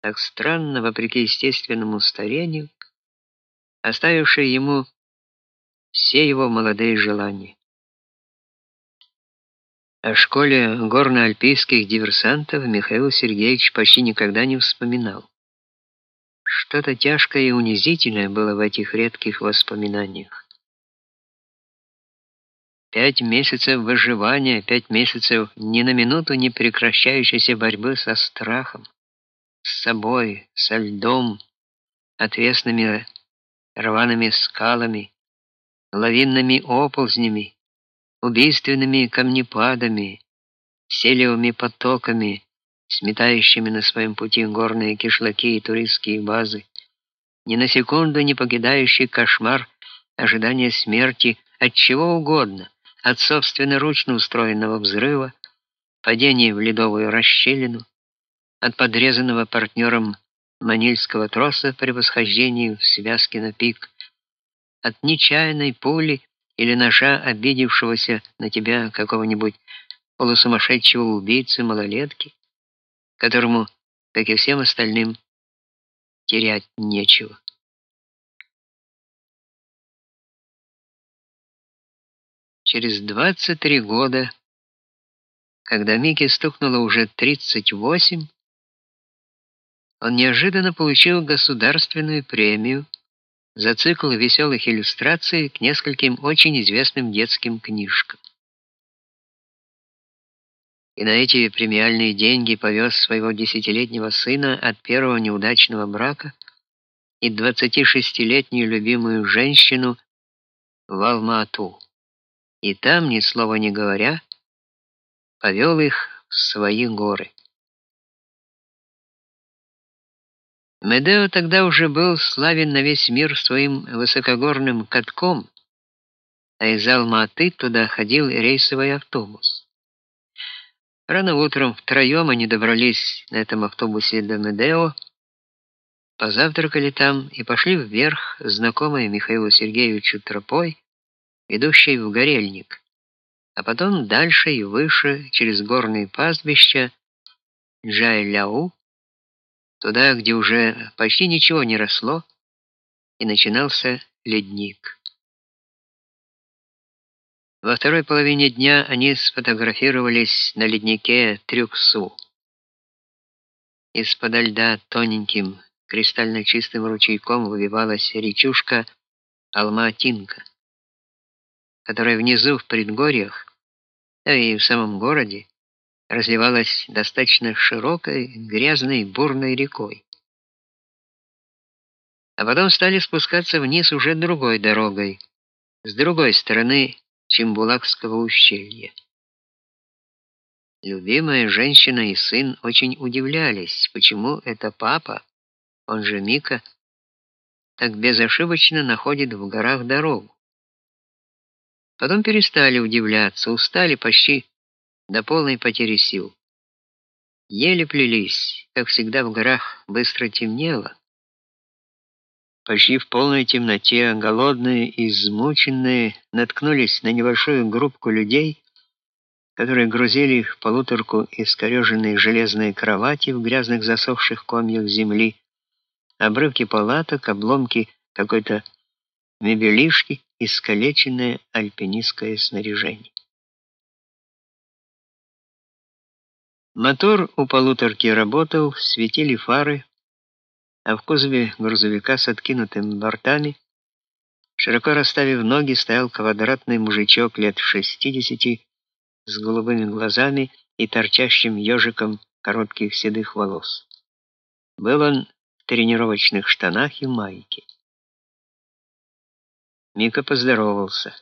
так странно, вопреки естественному старению, оставившее ему все его молодые желания. О школе горно-альпийских диверсантов Михаил Сергеевич почти никогда не вспоминал. Что-то тяжкое и унизительное было в этих редких воспоминаниях. Пять месяцев выживания, пять месяцев ни на минуту не прекращающейся борьбы со страхом, с собой, со льдом, отвесными рваными скалами, лавинными оползнями, убийственными камнепадами, селевыми потоками, сметающими на своем пути горные кишлаки и туристские базы, ни на секунду не покидающий кошмар ожидания смерти от чего угодно, от собственноручно устроенного взрыва, падения в ледовую расщелину, от подрезанного партнером манильского троса при восхождении в связке на пик, от нечаянной пули или ножа обидевшегося на тебя какого-нибудь полусумасшедшего убийцы малолетки, которому, как и всем остальным, терять нечего. Через 23 года, когда Мике стукнуло уже 38, он неожиданно получил государственную премию за цикл веселых иллюстраций к нескольким очень известным детским книжкам. И на эти премиальные деньги повез своего десятилетнего сына от первого неудачного брака и 26-летнюю любимую женщину в Алма-Ату. И там, ни слова не говоря, повел их в свои горы. Медео тогда уже был славен на весь мир своим высокогорным катком, а из Алма-Аты туда ходил рейсовый автобус. Рано утром втроем они добрались на этом автобусе до Медео, позавтракали там и пошли вверх, знакомой Михаилу Сергеевичу тропой, ведущей в Горельник, а потом дальше и выше через горные пастбища Джай-Ляу туда, где уже почти ничего не росло, и начинался ледник. Во второй половине дня они сфотографировались на леднике Трюксу. Из-под льда тоненьким, кристально чистым ручейком выбивалась речушка Алма-Атинка, которая внизу в предгорьях, да и в самом городе, разливалась достаточно широкой, грязной, бурной рекой. А потом стали спускаться вниз уже другой дорогой, с другой стороны Чембулакского ущелья. Любимая женщина и сын очень удивлялись, почему это папа, он же Мика, так безошибочно находит в горах дорогу. Потом перестали удивляться, устали почти до полной потери сил. Еле плелись, как всегда в горах быстро темнело. Почти в полной темноте, голодные и измученные, наткнулись на небольшую группку людей, которые грузили их полуторку искореженные железные кровати в грязных засохших комьях земли, обрывки палаток, обломки какой-то мебелишки, искалеченное альпинистское снаряжение. Мотор у полуторки работал, светили фары, а в кузове грузовика с откинутыми бортами, широко расставив ноги, стоял квадратный мужичок лет шестидесяти с голубыми глазами и торчащим ежиком коротких седых волос. Был он в тренировочных штанах и майке. Мика поздоровался.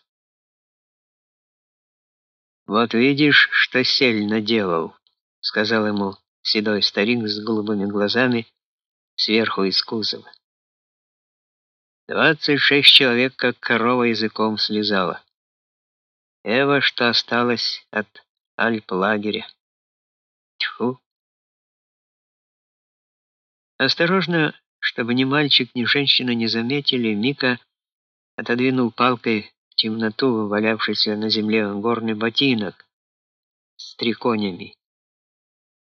Вот видишь, что сель наделал сказал ему седой старик с голубыми глазами сверху из кузова. Двадцать шесть человек, как корова языком слезала. Эва, что осталось от альп-лагеря. Тьфу. Осторожно, чтобы ни мальчик, ни женщина не заметили, Мика отодвинул палкой в темноту валявшийся на земле горный ботинок с триконями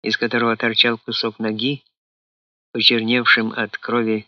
из которого торчал кусок ноги, почерневшим от крови